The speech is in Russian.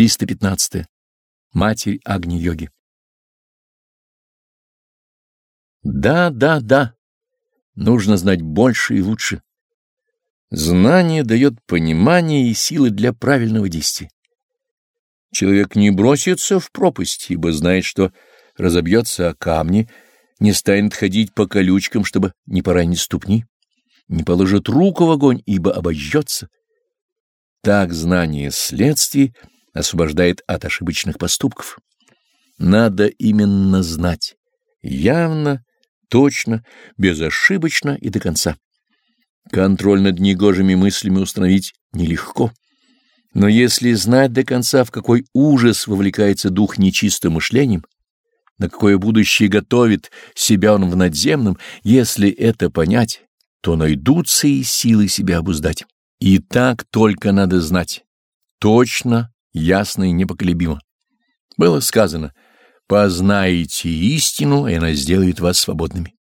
315. Матерь Агни-йоги. Да, да, да. Нужно знать больше и лучше. Знание дает понимание и силы для правильного действия. Человек не бросится в пропасть, ибо знает, что разобьется о камни, не станет ходить по колючкам, чтобы не поранить ступни, не положит руку в огонь, ибо обожжется. Так знание следствий освобождает от ошибочных поступков. Надо именно знать, явно, точно, безошибочно и до конца. Контроль над негожими мыслями установить нелегко. Но если знать до конца, в какой ужас вовлекается дух нечистым мышлением, на какое будущее готовит себя он в надземном, если это понять, то найдутся и силы себя обуздать. И так только надо знать. Точно, ясно и непоколебимо. Было сказано, познаете истину, и она сделает вас свободными.